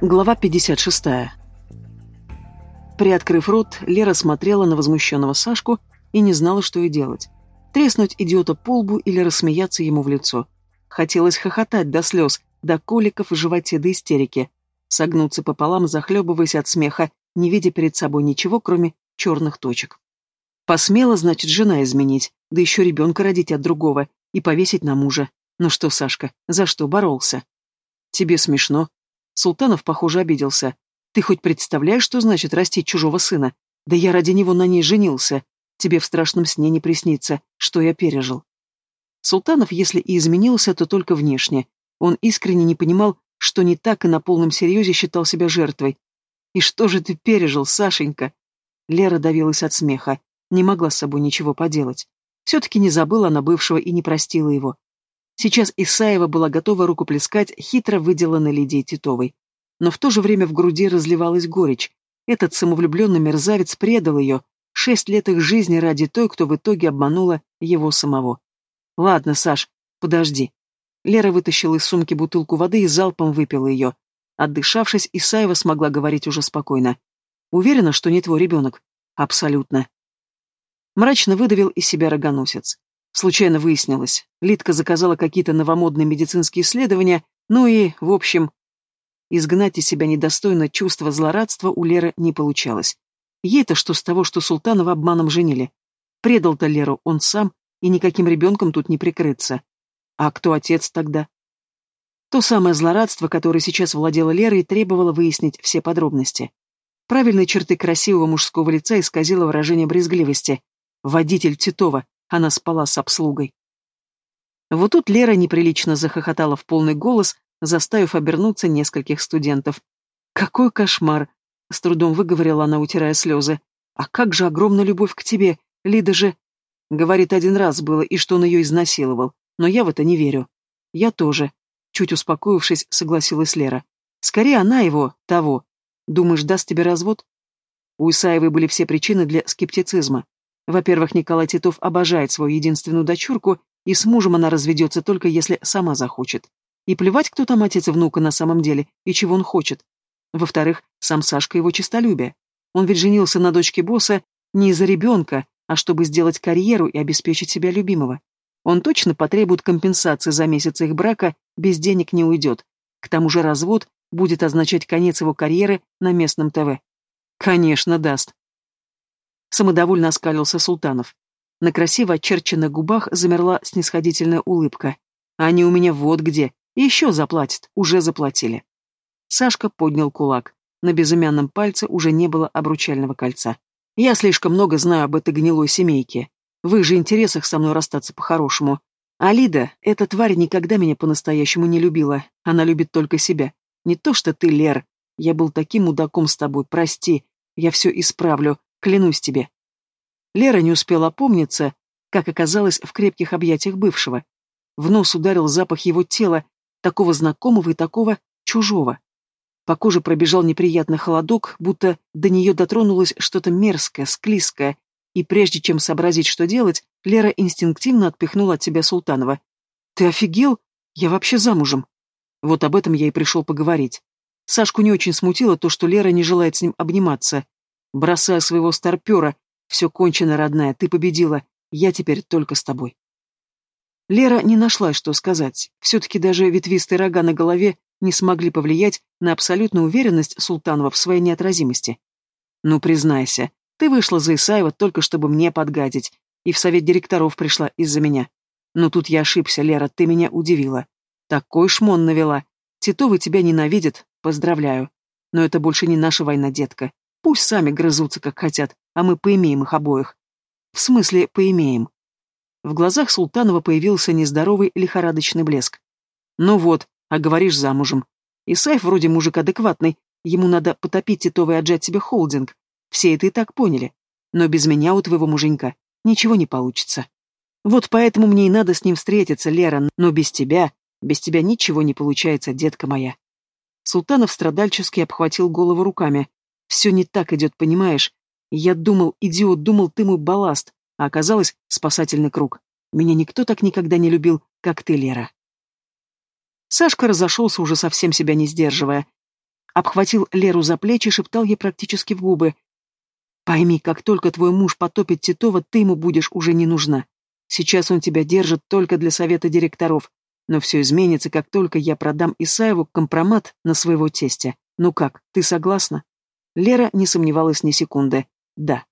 Глава 56. Приоткрыв рот, Лера смотрела на возмущенного Сашку и не знала, что и делать. Треснуть идиота по лбу или рассмеяться ему в лицо. Хотелось хохотать до слез, до коликов в животе, до истерики. Согнуться пополам, захлебываясь от смеха, не видя перед собой ничего, кроме черных точек. Посмела, значит, жена изменить, да еще ребенка родить от другого и повесить на мужа. Ну что, Сашка, за что боролся? Тебе смешно, Султанов, похоже, обиделся. «Ты хоть представляешь, что значит растить чужого сына? Да я ради него на ней женился. Тебе в страшном сне не приснится, что я пережил». Султанов, если и изменился, то только внешне. Он искренне не понимал, что не так и на полном серьезе считал себя жертвой. «И что же ты пережил, Сашенька?» Лера давилась от смеха, не могла с собой ничего поделать. Все-таки не забыла она бывшего и не простила его. Сейчас Исаева была готова рукоплескать хитро выделанной Лидии Титовой. Но в то же время в груди разливалась горечь. Этот самовлюбленный мерзавец предал ее. Шесть лет их жизни ради той, кто в итоге обманула его самого. «Ладно, Саш, подожди». Лера вытащила из сумки бутылку воды и залпом выпила ее. Отдышавшись, Исаева смогла говорить уже спокойно. «Уверена, что не твой ребенок?» «Абсолютно». Мрачно выдавил из себя рогоносец. Случайно выяснилось. Лидка заказала какие-то новомодные медицинские исследования, ну и, в общем, изгнать из себя недостойное чувство злорадства у Леры не получалось. Ей-то что с того, что Султанова обманом женили? Предал-то Леру он сам, и никаким ребенком тут не прикрыться. А кто отец тогда? То самое злорадство, которое сейчас владело Лерой, требовало выяснить все подробности. Правильные черты красивого мужского лица исказило выражение брезгливости. Водитель Титова, она спала с обслугой. Вот тут Лера неприлично захохотала в полный голос, заставив обернуться нескольких студентов. «Какой кошмар!» — с трудом выговорила она, утирая слезы. «А как же огромная любовь к тебе! Лида же...» Говорит, один раз было, и что он ее изнасиловал. Но я в это не верю. Я тоже. Чуть успокоившись, согласилась Лера. Скорее она его, того. Думаешь, даст тебе развод? У Исаевой были все причины для скептицизма. Во-первых, Николай Титов обожает свою единственную дочурку, и с мужем она разведется только если сама захочет. И плевать, кто там отец и внука на самом деле, и чего он хочет. Во-вторых, сам Сашка его честолюбие. Он ведь женился на дочке босса не из-за ребенка, а чтобы сделать карьеру и обеспечить себя любимого. Он точно потребует компенсации за месяц их брака, без денег не уйдет. К тому же развод будет означать конец его карьеры на местном ТВ. Конечно, даст. Самодовольно оскалился Султанов. На красиво очерченных губах замерла снисходительная улыбка. Они у меня вот где. Еще заплатят. Уже заплатили. Сашка поднял кулак. На безымянном пальце уже не было обручального кольца. Я слишком много знаю об этой гнилой семейке. В их же интересах со мной расстаться по-хорошему. А Лида, эта тварь никогда меня по-настоящему не любила. Она любит только себя. Не то что ты, Лер. Я был таким мудаком с тобой, прости. Я все исправлю. Клянусь тебе. Лера не успела опомниться, как оказалось в крепких объятиях бывшего. В нос ударил запах его тела, такого знакомого и такого чужого. По коже пробежал неприятный холодок, будто до нее дотронулось что-то мерзкое, склизкое, и прежде чем сообразить, что делать, Лера инстинктивно отпихнула от себя Султанова. «Ты офигел? Я вообще замужем». Вот об этом я и пришел поговорить. Сашку не очень смутило то, что Лера не желает с ним обниматься. Бросая своего старпера. Все кончено, родная, ты победила. Я теперь только с тобой. Лера не нашла, что сказать. Все-таки даже ветвистые рога на голове не смогли повлиять на абсолютную уверенность Султанова в своей неотразимости. Ну, признайся, ты вышла за Исаева только чтобы мне подгадить, и в совет директоров пришла из-за меня. Но тут я ошибся, Лера, ты меня удивила. Такой шмон навела. Титовы тебя ненавидят, поздравляю. Но это больше не наша война, детка. Пусть сами грызутся, как хотят, а мы поимеем их обоих. В смысле, поимеем. В глазах Султанова появился нездоровый лихорадочный блеск. Ну вот, а говоришь замужем. Исаев вроде мужик адекватный, ему надо потопить Титова и отжать себе холдинг. Все это и так поняли. Но без меня у твоего муженька ничего не получится. Вот поэтому мне и надо с ним встретиться, Лера, но без тебя, без тебя ничего не получается, детка моя. Султанов страдальчески обхватил голову руками. Все не так идет, понимаешь? Я думал, идиот, думал, ты мой балласт, а оказалось спасательный круг. Меня никто так никогда не любил, как ты, Лера. Сашка разошелся, уже совсем себя не сдерживая. Обхватил Леру за плечи, шептал ей практически в губы. «Пойми, как только твой муж потопит Титова, ты ему будешь уже не нужна. Сейчас он тебя держит только для совета директоров. Но все изменится, как только я продам Исаеву компромат на своего тестя. Ну как, ты согласна?» Лера не сомневалась ни секунды. «Да».